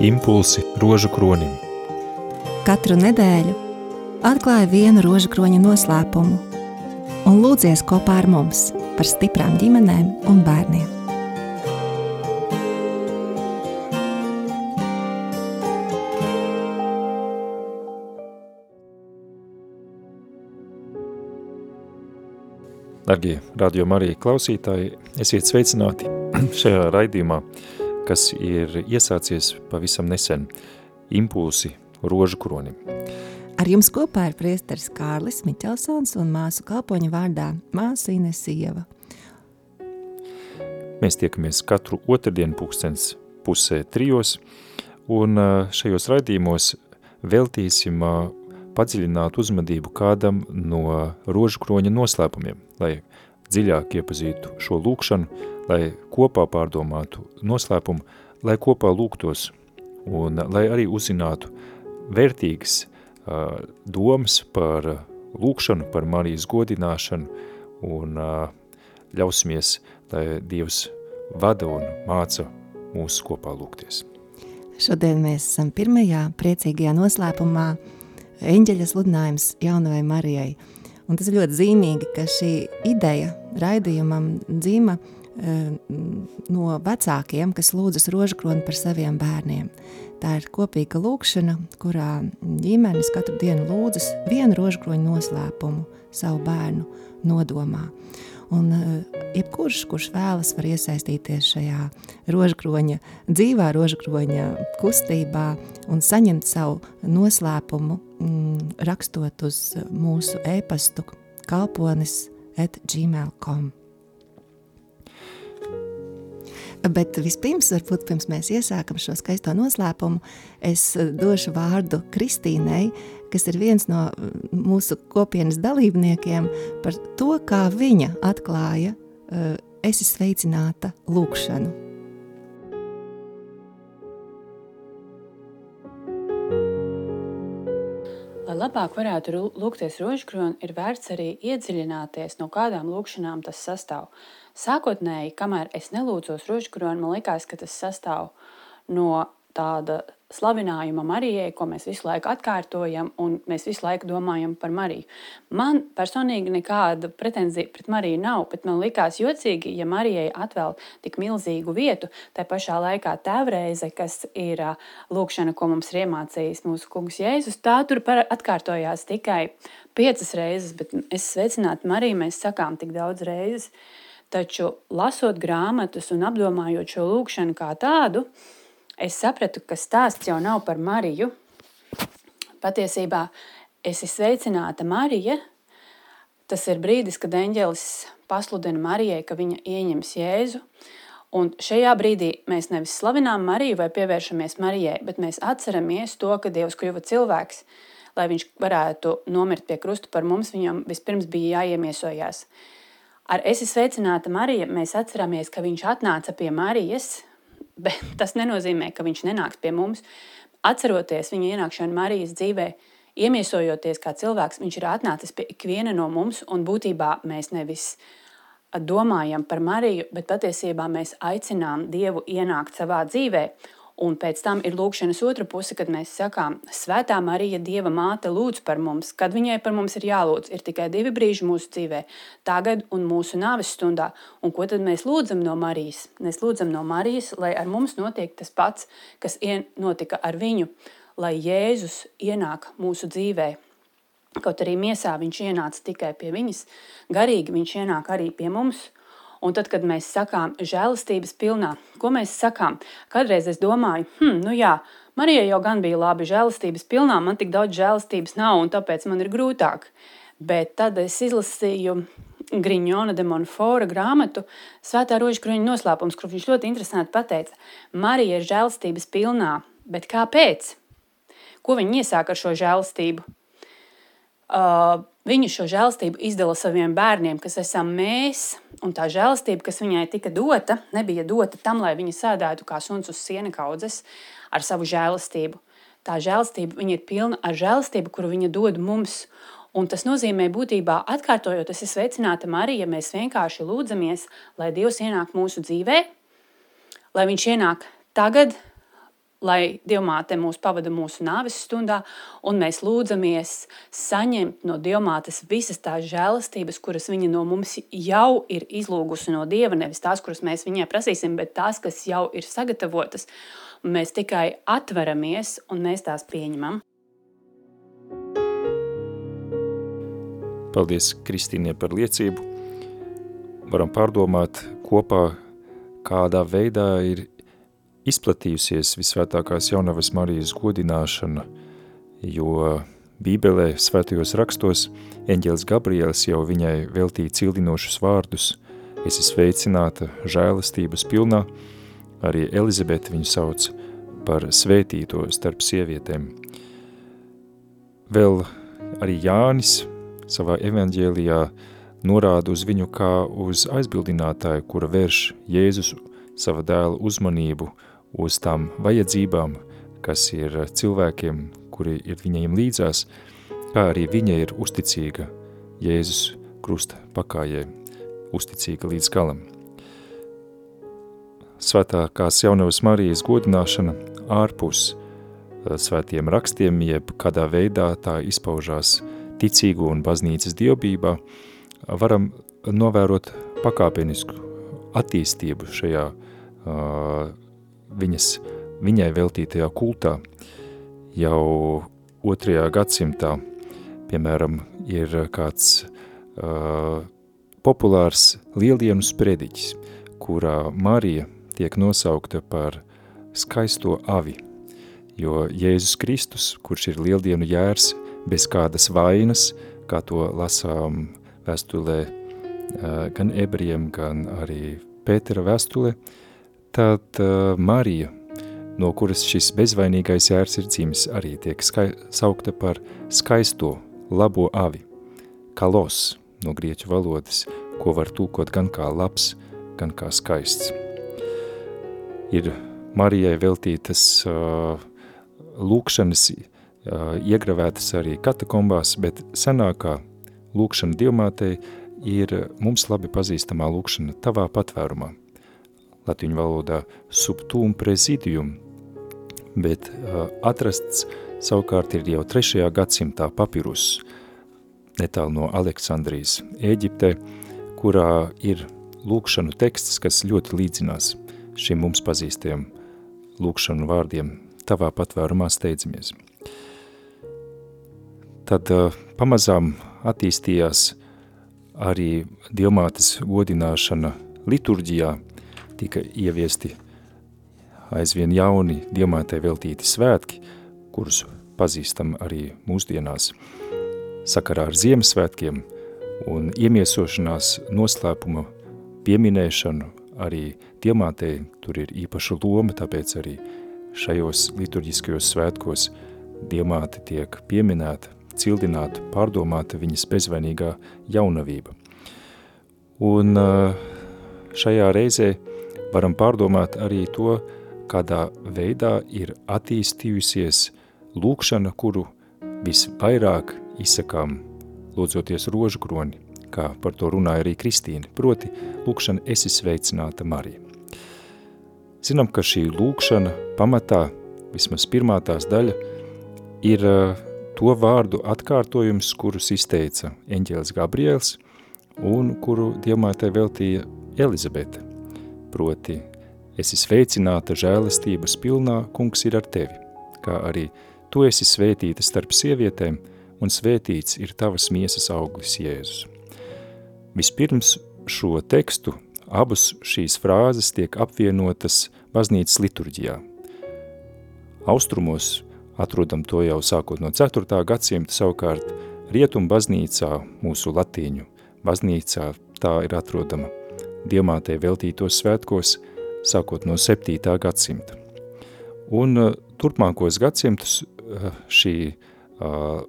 Impulsi rožu kronim. Katru nedēļu atklāja vienu rožu kroņa noslēpumu un lūdzies kopā ar mums par stiprām ģimenēm un bērniem. Darbie radio Marija klausītāji, esiet sveicināti šajā raidījumā, kas ir iesācies pavisam nesen impulsi rožu kronim. Ar jums kopā ir priesteris Kārlis Miķelsons un māsu kalpoņa vārdā māsa Ines Ieva. Mēs tiekamies katru otrdienu pūkstens pusē trijos, un šajos raidījumos veltīsim padziļināt uzmanību kādam no rožu kroņa noslēpumiem, lai dziļāk iepazītu šo lūkšanu, lai kopā pārdomātu noslēpumu, lai kopā lūgtos un lai arī uzzinātu vērtīgas uh, domas par lūkšanu, par Marijas godināšanu un uh, ļausimies, lai Dievs vada un māca mūsu kopā lūgties. Šodien mēs esam pirmajā priecīgajā noslēpumā eņģeļa sludinājums jaunavai Marijai. Un tas ir ļoti zīmīgi, ka šī ideja raidījumam dzīma e, no vecākiem, kas lūdzas rožakroni par saviem bērniem. Tā ir kopīga lūkšana, kurā ģimenes katru dienu lūdzas vienu rožakroņu noslēpumu savu bērnu nodomā. Un uh, jebkurš, kurš vēlas, var iesaistīties šajā rožkroņa, dzīvā rožkroņa kustībā un saņemt savu noslēpumu, mm, rakstot uz mūsu e-pastu kalponis at gmail.com. Bet vispirms, varbūt pirms mēs iesākam šo skaisto noslēpumu, es došu vārdu Kristīnei, kas ir viens no mūsu kopienas dalībniekiem, par to, kā viņa atklāja uh, esi sveicināta lūkšanu. Labāk varētu lūgties rožkroni, ir vērts arī iedziļināties, no kādām lūkšanām tas sastāv. Sākotnēji, kamēr es nelūdzos rožkroni, man likās, ka tas sastāv no tāda slavinājuma Marijai, ko mēs visu laiku atkārtojam, un mēs visu laiku domājam par Mariju. Man personīgi nekāda pretenzija pret Mariju nav, bet man likās jocīgi, ja Marijai atvēl tik milzīgu vietu, tā pašā laikā tēvreize, kas ir lūkšana, ko mums ir iemācījis mūsu kungs Jēzus, tā tur atkārtojās tikai piecas reizes, bet es sveicinātu Mariju, mēs sakām tik daudz reizes. Taču, lasot grāmatas un apdomājot šo lūkšanu kā tādu, uh, es sapratu, ka stāsts jau nav par Mariju. Patiesībā es esmu sveicināta Marija. Tas ir brīdis, kad eņģelis pasludina Marijai, ka viņa ieņems Jēzu. Un šajā brīdī mēs nevis slavinām Mariju vai pievēršamies Marijai, bet mēs atceramies to, ka Dievs kļuva cilvēks. Lai viņš varētu nomirt pie krusta par mums, viņam vispirms bija jāiemiesojās. Ar esi sveicināta Marija mēs atceramies, ka viņš atnāca pie Marijas, bet tas nenozīmē, ka viņš nenāks pie mums. Atceroties viņa ienākšanu Marijas dzīvē, iemiesojoties kā cilvēks, viņš ir atnācis pie ikviena no mums, un būtībā mēs nevis domājam par Mariju, bet patiesībā mēs aicinām Dievu ienākt savā dzīvēm Un pēc tam ir lūkšanas otra puse, kad mēs sakām, Svētā Marija, Dieva māte, lūdz par mums. Kad viņai par mums ir jālūdz, ir tikai divi brīži mūsu dzīvē, tagad un mūsu nāves stundā. Un ko tad mēs lūdzam no Marijas? Mēs lūdzam no Marijas, lai ar mums notiek tas pats, kas notika ar viņu, lai Jēzus ienāk mūsu dzīvē. Kaut arī miesā viņš ienāca tikai pie viņas, garīgi viņš ienāk arī pie mums. Un tad, kad mēs sakām žēlastības pilnā, ko mēs sakām? Kādreiz es domāju, hmm, nu jā, Marija jau gan bija labi žēlastības pilnā, man tik daudz žēlastības nav, un tāpēc man ir grūtāk. Bet tad es izlasīju Griņona de Monfora grāmatu Svētā rožkruņa noslēpums, kur viņš ļoti interesanti pateica, Marija ir žēlastības pilnā, bet kāpēc? Ko viņa iesāk ar šo žēlastību? Uh, viņa šo žēlstību izdala saviem bērniem, kas esam mēs, un tā žēlstība, kas viņai tika dota, nebija dota tam, lai viņa sēdētu kā suns uz siena kaudzes ar savu žēlastību. Tā žēlstība ir pilna ar žēlstību, kuru viņa dod mums. Un tas nozīmē, būtībā, atkārtojot, tas ir sveicināta Marija, mēs vienkārši lūdzamies, lai Dievs ienāk mūsu dzīvē, lai Viņš ienāk tagad, lai Dievmāte mūs pavada mūsu nāves stundā, un mēs lūdzamies saņemt no Dievmātes visas tās žēlastības, kuras viņa no mums jau ir izlūgusi no Dieva, nevis tās, kuras mēs viņai prasīsim, bet tās, kas jau ir sagatavotas. Mēs tikai atveramies un mēs tās pieņemam. Paldies Kristīnai par liecību. Varam pārdomāt kopā, kādā veidā ir izplatījusies visvētākās jaunavas Marijas godināšana, jo Bībelē svētajos rakstos eņģēlis Gabriels jau viņai veltīja cildinošus vārdus, esi sveicināta žēlastības pilnā, arī Elizabete viņu sauc par svētīto starp sievietēm. Vēl arī Jānis savā evaņģēlijā norāda uz viņu kā uz aizbildinātāju, kura vērš Jēzus sava dēla uzmanību uz tām vajadzībām, kas ir cilvēkiem, kuri ir viņiem līdzās, kā arī viņa ir uzticīga Jēzus krusta pakājai, uzticīga līdz galam. Svētākās jaunavas Marijas godināšana ārpus eh, svētiem rakstiem, jeb kādā veidā tā izpaužās ticīgu un baznīcas dievbībā, varam novērot pakāpenisku attīstību šajā uh, viņas, viņai veltītajā kultā jau otrajā gadsimtā, piemēram, ir kāds uh, populārs lielienu sprediķis, kurā Marija tiek nosaukta par skaisto avi, jo Jēzus Kristus, kurš ir lieldienu jērs bez kādas vainas, kā to lasām vēstulē gan ebriem, gan arī Pētera vēstulē, Tad uh, Marija, no kuras šis bezvainīgais jērs ir dzimis, arī tiek skai, saukta par skaisto, labo avi, kalos no grieķu valodas, ko var tūkot gan kā labs, gan kā skaists. Ir Marijai veltītas uh, lūkšanas uh, iegravētas arī katakombās, bet senākā lūkšana dievmātei ir mums labi pazīstamā lūkšana tavā patvērumā latīņu valodā subtum presidium, bet uh, atrasts savukārt ir jau 3. gadsimtā papirus, netālu no Aleksandrijas, Ēģipte, kurā ir lūkšanu teksts, kas ļoti līdzinās šiem mums pazīstiem lūkšanu vārdiem tavā patvērumā steidzamies. Tad uh, pamazām attīstījās arī dievmātes godināšana liturģijā, tika ieviesti aizvien jauni diamātē veltīti svētki, kurus pazīstam arī mūsdienās. Sakarā ar Ziemassvētkiem un iemiesošanās noslēpuma pieminēšanu arī diamātē tur ir īpaša loma, tāpēc arī šajos liturģiskajos svētkos diamāte tiek pieminēta, cildināta, pārdomāta viņas bezvainīgā jaunavība. Un šajā reizē varam pārdomāt arī to, kādā veidā ir attīstījusies lūkšana, kuru visvairāk izsakām lūdzoties rožu kroni, kā par to runāja arī Kristīne, proti lūkšana esi sveicināta Marija. Zinām, ka šī lūkšana pamatā, vismaz pirmā tās daļa, ir to vārdu atkārtojums, kurus izteica eņģēlis Gabriels un kuru dievmātē veltīja Elizabete proti, esi sveicināta žēlestības pilnā, kungs ir ar tevi, kā arī tu esi svētīta starp sievietēm, un svētīts ir tavas miesas auglis Jēzus. Vispirms šo tekstu, abas šīs frāzes tiek apvienotas baznīcas liturģijā. Austrumos atrodam to jau sākot no 4. gadsimta, savukārt rietum baznīcā, mūsu latīņu baznīcā, tā ir atrodama diamātei veltītos svētkos, sākot no 7. gadsimta. Un uh, turpmākos gadsimtus uh, šī uh,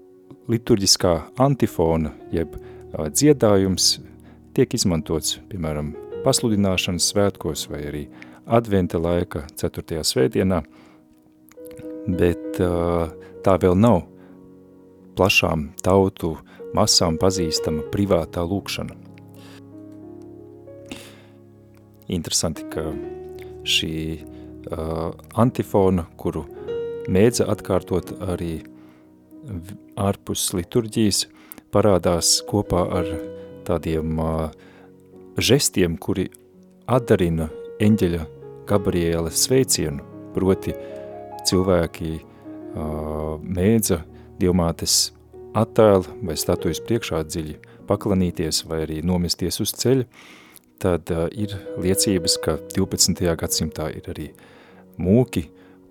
liturģiskā antifona, jeb dziedājums, tiek izmantots, piemēram, pasludināšanas svētkos vai arī adventa laika 4. svētdienā, bet tā vēl nav plašām tautu masām pazīstama privātā lūkšana. Interesanti, ka šī uh, antifona, kuru mēdza atkārtot arī ārpus liturģijas, parādās kopā ar tādiem uh, žestiem, kuri atdarina eņģeļa Gabriela sveicienu, proti cilvēki uh, mēdza dievmātes attēlu vai statujas priekšā dziļi paklanīties vai arī nomesties uz ceļa, tad uh, ir liecības, ka 12. gadsimtā ir arī mūki,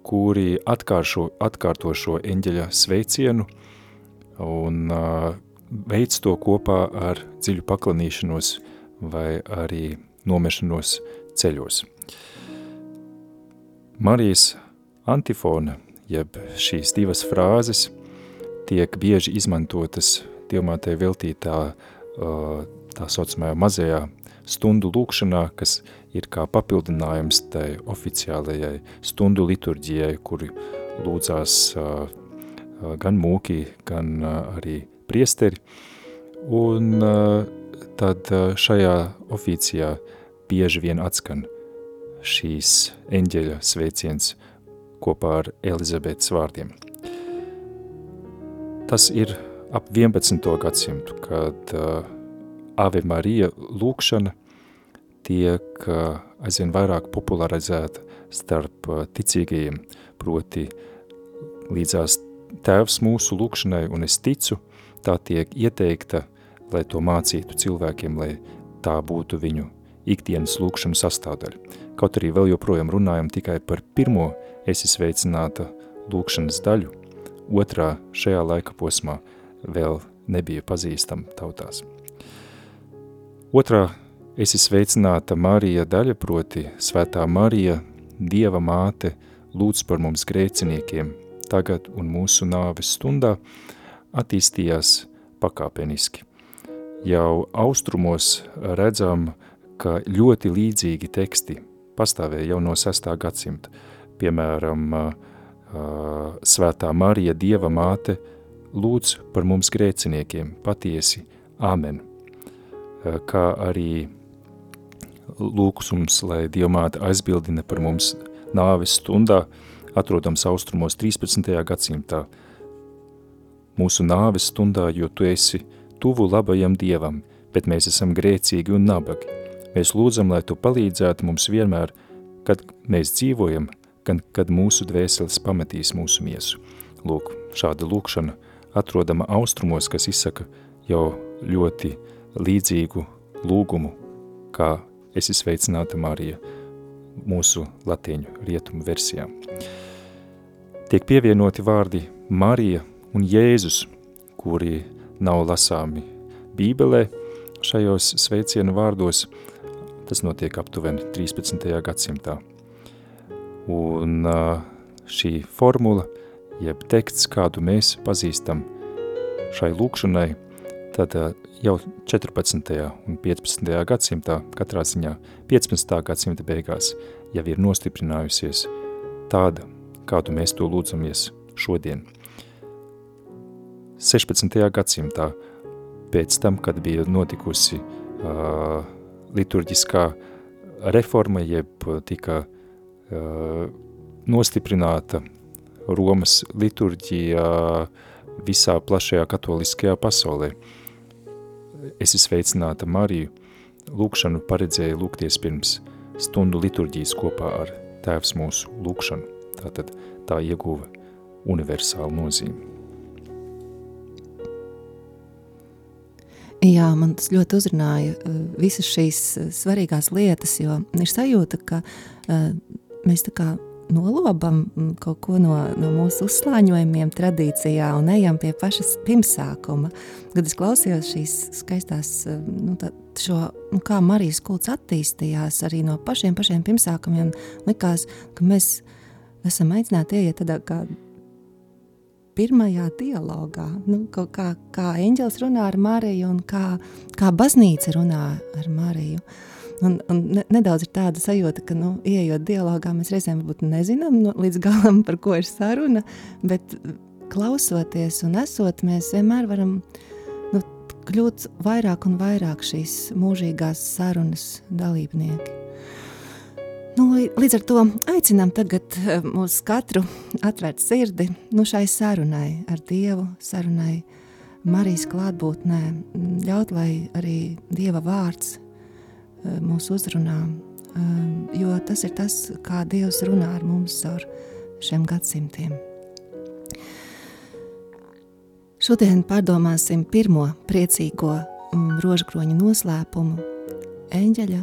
kuri atkāršo, atkārto šo eņģeļa sveicienu un uh, veic to kopā ar dziļu paklanīšanos vai arī nomešanos ceļos. Marijas antifona, jeb šīs divas frāzes, tiek bieži izmantotas dievmātei veltītā tā saucamajā mazajā stundu lūkšanā, kas ir kā papildinājums tai oficiālajai stundu liturģijai, kuri lūdzās gan mūki, gan arī priesteri. Un tad šajā oficijā bieži vien atskan šīs eņģeļa sveiciens kopā ar Elizabetes vārdiem. Tas ir ap 11. gadsimtu, kad uh, Ave Marija lūkšana tiek uh, aizvien vairāk popularizēta starp uh, ticīgajiem, proti līdzās tēvs mūsu lūkšanai, un es ticu, tā tiek ieteikta, lai to mācītu cilvēkiem, lai tā būtu viņu ikdienas lūkšanu sastāvdaļa. Kaut arī vēl joprojām runājam tikai par pirmo esi sveicināta lūkšanas daļu, otrā šajā laika posmā vēl nebija pazīstama tautās. Otrā esi sveicināta Marija daļa, proti Svētā Marija, Dieva māte, lūdz par mums grēciniekiem, tagad un mūsu nāves stundā, attīstījās pakāpeniski. Jau austrumos redzam, ka ļoti līdzīgi teksti pastāvēja jau no 6. gadsimta. Piemēram, Svētā Marija, Dieva māte, lūdz par mums grēciniekiem, patiesi, āmen. Kā arī lūkusums, lai Dieva māte aizbildina par mums nāves stundā, atrodams austrumos 13. gadsimtā. Mūsu nāves stundā, jo tu esi tuvu labajam Dievam, bet mēs esam grēcīgi un nabagi. Mēs lūdzam, lai tu palīdzētu mums vienmēr, kad mēs dzīvojam, gan kad mūsu dvēseles pametīs mūsu miesu. Lūk, šāda lūkšana atrodama austrumos, kas izsaka jau ļoti līdzīgu lūgumu, kā esi sveicināta Marija mūsu latīņu rietumu versijā. Tiek pievienoti vārdi Marija un Jēzus, kuri nav lasāmi Bībelē šajos sveicienu vārdos, tas notiek aptuveni 13. gadsimtā. Un šī formula, jeb teksts, kādu mēs pazīstam šai lūkšanai, tad jau 14. un 15. gadsimtā, katrā ziņā 15. gadsimta beigās, jau ir nostiprinājusies tāda, kādu mēs to lūdzamies šodien. 16. gadsimtā, pēc tam, kad bija notikusi uh, liturģiskā reforma, jeb tika uh, nostiprināta Romas liturģija visā plašajā katoliskajā pasaulē. Esi sveicināta Mariju, lūkšanu paredzēja lūgties pirms stundu liturģijas kopā ar Tēvs mūsu lūkšanu. Tātad tā ieguva universālu nozīmi. Jā, man tas ļoti uzrunāja visas šīs svarīgās lietas, jo ir sajūta, ka uh, mēs tā kā nolobam mm, kaut ko no, no mūsu uzslāņojumiem tradīcijā un ejam pie pašas pirmsākuma. Kad es klausījos šīs skaistās, eh, nu, tā, šo, nu, kā Marijas kults attīstījās arī no pašiem pašiem pirmsākumiem, likās, ka mēs esam aicināti ieiet tādā kā pirmajā dialogā, nu, kā, kā eņģels runā ar Mariju un kā, kā baznīca runā ar Mariju. Uh, Un, un ne, nedaudz ir tāda sajūta, ka, nu, ieejot dialogā, mēs reizēm varbūt nezinām nu, līdz galam, par ko ir saruna, bet klausoties un esot, mēs vienmēr varam nu, kļūt vairāk un vairāk šīs mūžīgās sarunas dalībnieki. Nu, līdz ar to aicinām tagad eh, mūs katru atvērt sirdi nu, šai sarunai ar Dievu, sarunai Marijas klātbūtnē, ļaut, lai arī Dieva vārds mūs uzrunā, eh, jo tas ir tas, kā Dievs runā ar mums caur šiem gadsimtiem. Šodien pārdomāsim pirmo priecīgo mm, rožkroņa noslēpumu eņģeļa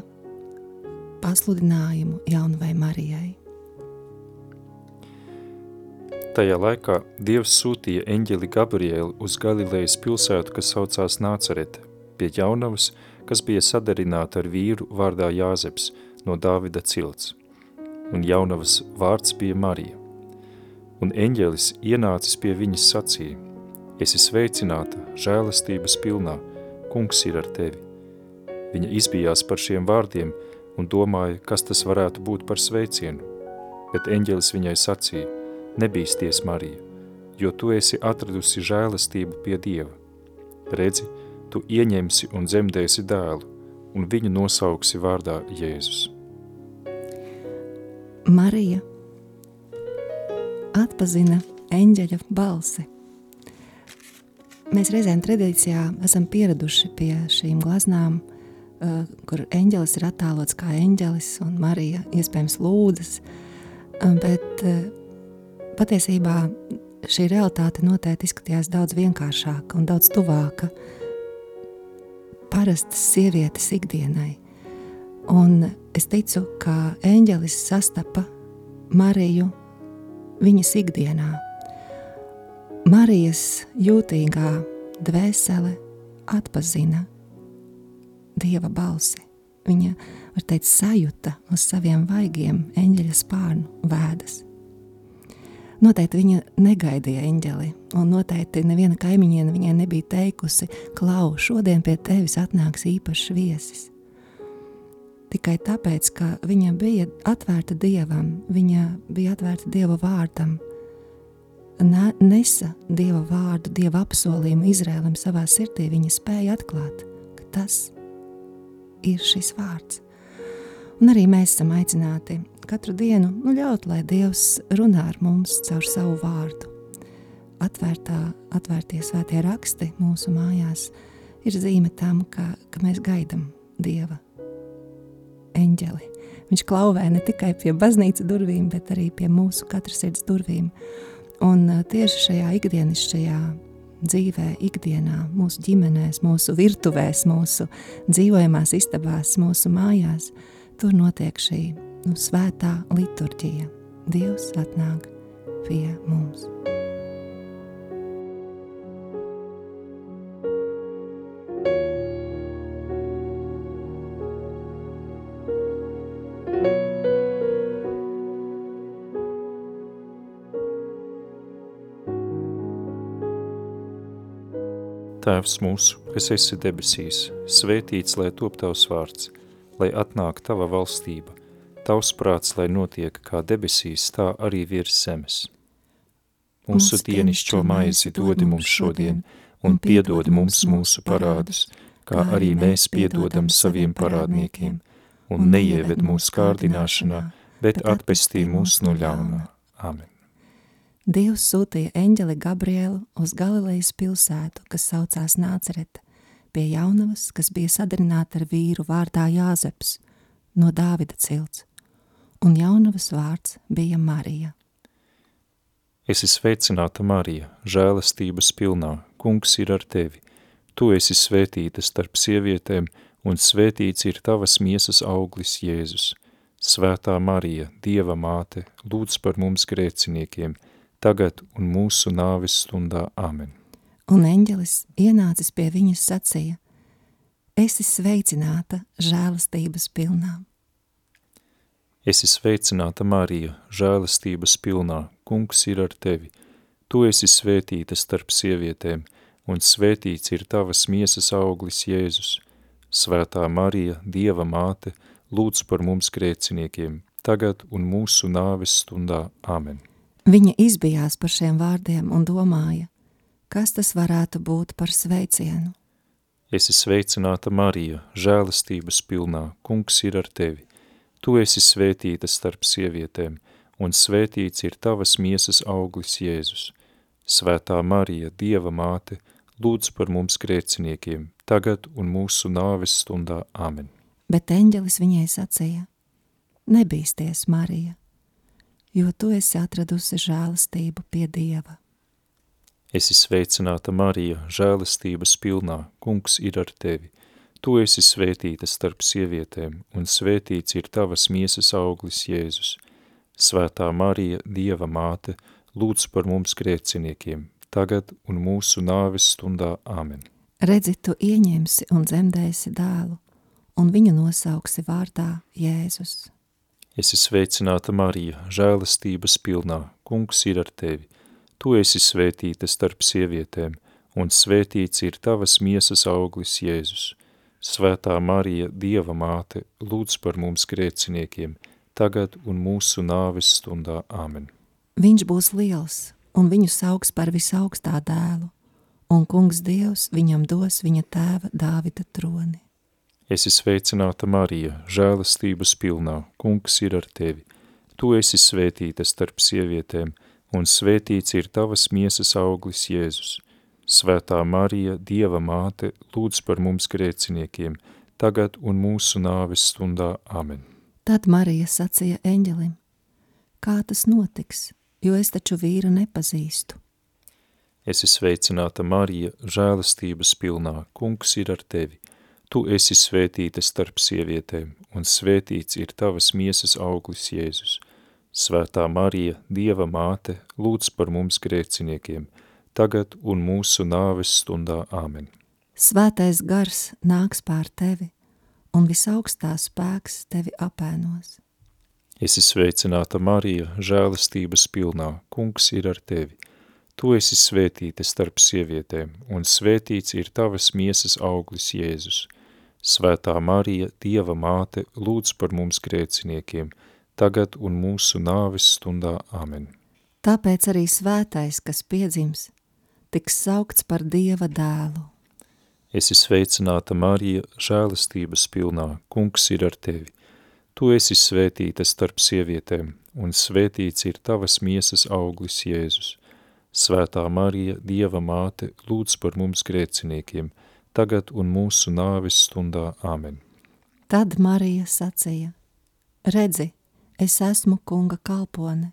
pasludinājumu jaunavai Marijai. Tajā laikā Dievs sūtīja eņģeli Gabrielu uz Galilejas pilsētu, kas saucās Nācerete, pie jaunavas, kas bija sadarināta ar vīru vārdā Jāzeps no Dāvida cilts, un jaunavas vārds bija Marija. Un eņģelis ienācis pie viņas sacīja, esi sveicināta, žēlastības pilnā, kungs ir ar tevi. Viņa izbijās par šiem vārdiem – un domāja, kas tas varētu būt par sveicienu, bet eņģelis viņai sacīja, nebīsties, Marija, jo tu esi atradusi žēlastību pie Dieva. Redzi, tu ieņemsi un dzemdēsi dēlu, un viņu nosauksi vārdā Jēzus. Marija atpazina eņģeļa balsi. Mēs reizēm tradīcijā esam pieraduši pie šīm glaznām, uh, Eh, kur eņģelis ir attēlots kā eņģelis un Marija iespējams lūdzas, eh, bet eh, patiesībā šī realitāte noteikti izskatījās daudz vienkāršāka un daudz tuvāka parastas sievietes ikdienai. Un es ticu, ka eņģelis sastapa Mariju viņas ikdienā. Marijas jūtīgā dvēsele atpazina dieva balsi. Viņa, var teikt, sajūta uz saviem vaigiem eņģeļa spārnu vēdas. Noteikti viņa negaidīja eņģeli, un noteikti neviena kaimiņiene viņai nebija teikusi, klau, šodien pie tevis atnāks īpašs viesis. Tikai tāpēc, ka viņa bija atvērta dievam, viņa bija atvērta dieva vārdam, nesa dieva vārdu, dieva apsolījumu Izrēlam savā sirdī, viņa spēja atklāt, ka tas ir šis vārds. Un arī mēs esam aicināti katru dienu nu, ļaut, lai Dievs runā ar mums caur savu vārdu. Atvērtā, atvērtie svētie raksti mūsu mājās ir zīme tam, ka, ka mēs gaidām Dieva eņģeli. Viņš klauvē ne tikai pie baznīcas durvīm, bet arī pie mūsu katras sirds durvīm. Un tieši šajā ikdienišķajā dzīvē, ikdienā, mūsu ģimenēs, mūsu virtuvēs, mūsu dzīvojamās istabās, mūsu mājās, tur notiek šī nu, svētā liturģija. Dievs atnāk pie mums. Tēvs mūsu, kas esi debesīs, svētīts, lai top tavs vārds, lai atnāk tava valstība, tavs prāts, lai notiek kā debesīs, tā arī virs zemes. Mūsu dienišķo maizi dodi mums šodien, un piedodi mums mūsu parādus, kā arī mēs piedodam saviem parādniekiem, un neieved mūsu kārdināšanā, bet atpestī mūs no ļaunā. Amen. Dievs sūtīja eņģeli Gabrielu uz Galilejas pilsētu, kas saucās Nācerete, pie jaunavas, kas bija sadarināta ar vīru vārdā Jāzeps no Dāvida cilts, un jaunavas vārds bija Marija. Esi sveicināta Marija, žēlastības pilnā, kungs ir ar tevi. Tu esi svētīta starp sievietēm, un svētīts ir tavas miesas auglis Jēzus. Svētā Marija, Dieva māte, lūdz par mums grēciniekiem – tagad un mūsu nāves stundā. Amen. Un eņģelis ienācis pie viņas sacīja, esi sveicināta žēlastības pilnā. Esi sveicināta Marija, žēlastības pilnā, kungs ir ar tevi. Tu esi svētīta starp sievietēm, un svētīts ir tavas miesas auglis Jēzus. Svētā Marija, Dieva māte, lūdz par mums grēciniekiem, tagad un mūsu nāves stundā. Amen. Viņa izbijās par šiem vārdiem un domāja, kas tas varētu būt par sveicienu. Esi sveicināta Marija, žēlastības pilnā, kungs ir ar tevi. Tu esi svētīta starp sievietēm, un svētīts ir tavas miesas auglis Jēzus. Svētā Marija, Dieva māte, lūdz par mums grēciniekiem, tagad un mūsu nāves stundā. Amen. Bet eņģelis viņai sacīja, nebīsties, Marija, jo tu esi atradusi žēlastību pie Dieva. Esi sveicināta Marija, žēlastības pilnā, kungs ir ar tevi. Tu esi svētīta starp sievietēm, un svētīts ir tavas miesas auglis Jēzus. Svētā Marija, Dieva māte, lūdz par mums grēciniekiem, tagad un mūsu nāves stundā. Āmen. Redzi, tu ieņemsi un dzemdēsi dēlu, un viņu nosauksi vārdā Jēzus. Esi sveicināta Marija, žēlastības pilnā, kungs ir ar tevi. Tu esi svētīta starp sievietēm, un svētīts ir tavas miesas auglis Jēzus. Svētā Marija, Dieva māte, lūdz par mums grēciniekiem, tagad un mūsu nāves stundā. Āmen. Viņš būs liels, un viņu sauks par visaugstā dēlu, un kungs Dievs viņam dos viņa tēva Dāvida troni. Esi sveicināta Marija, žēlastības pilnā, kungs ir ar tevi. Tu esi svētīta starp sievietēm, un svētīts ir tavas miesas auglis Jēzus. Svētā Marija, Dieva māte, lūdz par mums grēciniekiem, tagad un mūsu nāves stundā. Amen. Tad Marija sacīja eņģelim, kā tas notiks, jo es taču vīru nepazīstu. Esi sveicināta Marija, žēlastības pilnā, kungs ir ar tevi. Tu esi svētīta starp sievietēm, un svētīts ir tavas miesas auglis Jēzus. Svētā Marija, Dieva māte, lūdz par mums grēciniekiem, tagad un mūsu nāves stundā. Āmen. Svētais gars nāks pār tevi, un visaugstā spēks tevi apēnos. Esi sveicināta Marija, žēlastības pilnā, kungs ir ar tevi. Tu esi svētīta starp sievietēm, un svētīts ir tavas miesas auglis Jēzus. Svētā Marija, Dieva māte, lūdz par mums grēciniekiem, tagad un mūsu nāves stundā. Amen. Tāpēc arī svētais, kas piedzims, tiks saukts par Dieva dēlu. Esi sveicināta Marija, žēlastības pilnā, kungs ir ar tevi. Tu esi svētīta starp sievietēm, un svētīts ir tavas miesas auglis Jēzus. Svētā Marija, Dieva māte, lūdz par mums grēciniekiem, tagad un mūsu nāves stundā. Āmen. Tad Marija sacīja, redzi, es esmu kunga kalpone,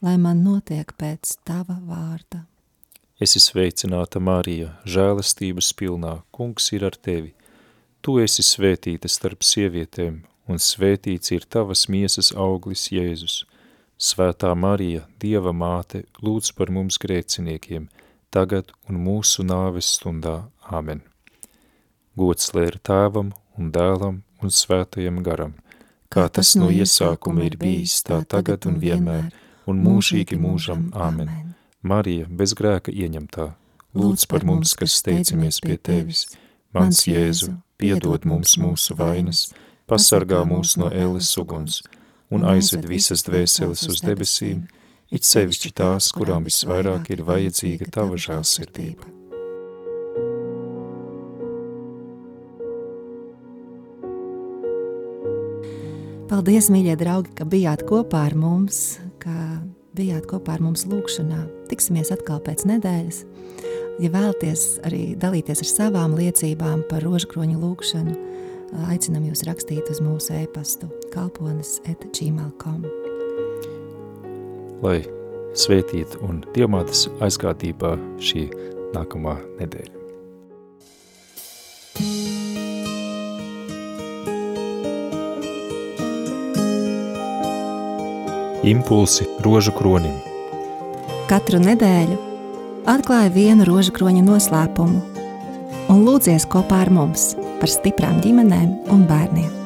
lai man notiek pēc tava vārda. Esi sveicināta Marija, žēlastības pilnā, kungs ir ar tevi. Tu esi svētīta starp sievietēm, un svētīts ir tavas miesas auglis Jēzus. Svētā Marija, Dieva māte, lūdz par mums grēciniekiem, tagad un mūsu nāves stundā. Āmen. Gods lai ir tēvam un dēlam un svētajam garam, kā tas no iesākuma ir bijis, tā tagad un vienmēr, un mūžīgi mūžam. Āmen. Marija, bez grēka ieņemtā, lūdz par mums, kas steidzamies pie tevis. Mans Jēzu, piedod mums mūsu vainas, pasargā mūs no ēles uguns un aizved visas dvēseles uz debesīm, it sevišķi tās, kurām visvairāk ir vajadzīga tava žālsirdība. Paldies, mīļie draugi, ka bijāt kopā ar mums, ka bijāt kopā ar mums lūkšanā. Tiksimies atkal pēc nedēļas. Ja vēlaties arī dalīties ar savām liecībām par rožkroņu lūkšanu, aicinam jūs rakstīt uz mūsu e-pastu kalpones et gmail.com. Lai svētītu un dievmātes aizgādībā šī nākamā nedēļa. Impulsi rožu kronim. Katru nedēļu atklāja vienu rožu kroņa noslēpumu un lūdzies kopā ar mums – par stiprām ģimenēm un bērniem.